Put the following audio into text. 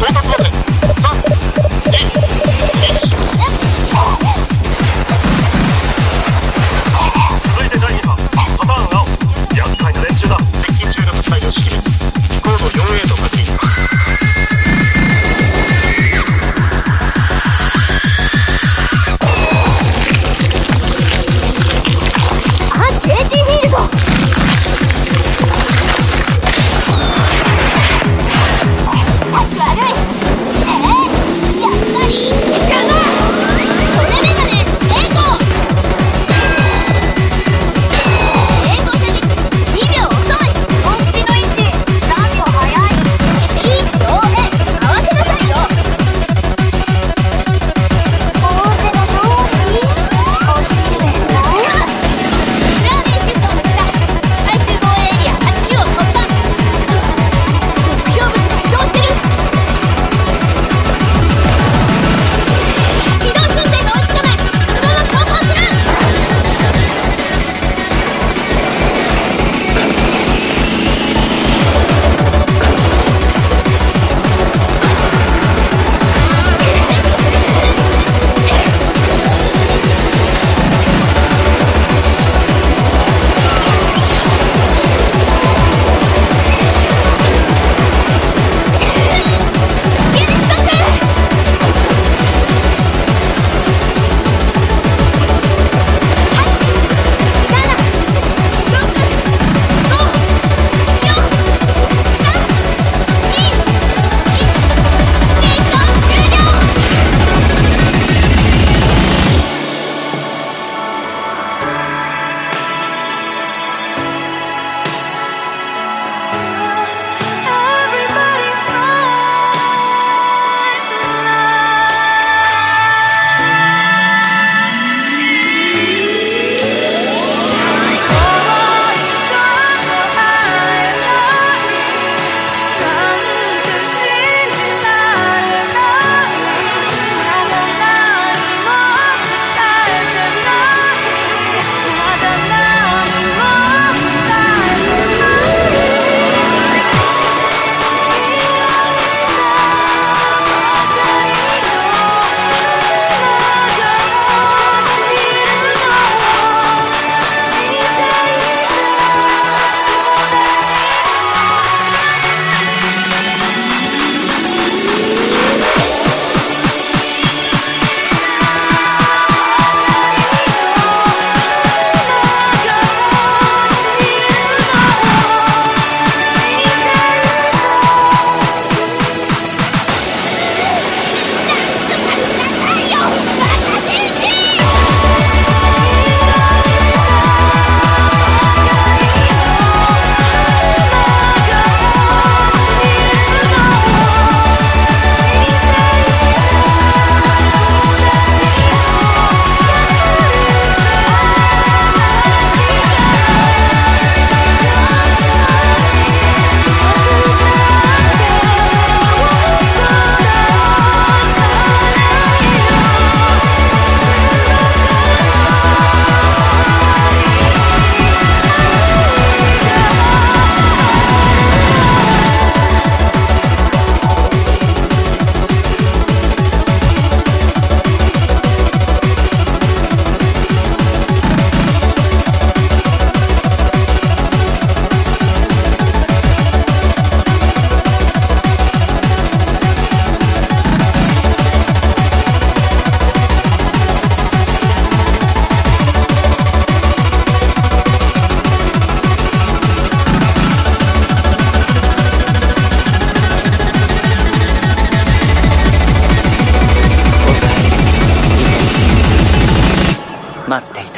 Ven, ven, ven, ven. 待ってい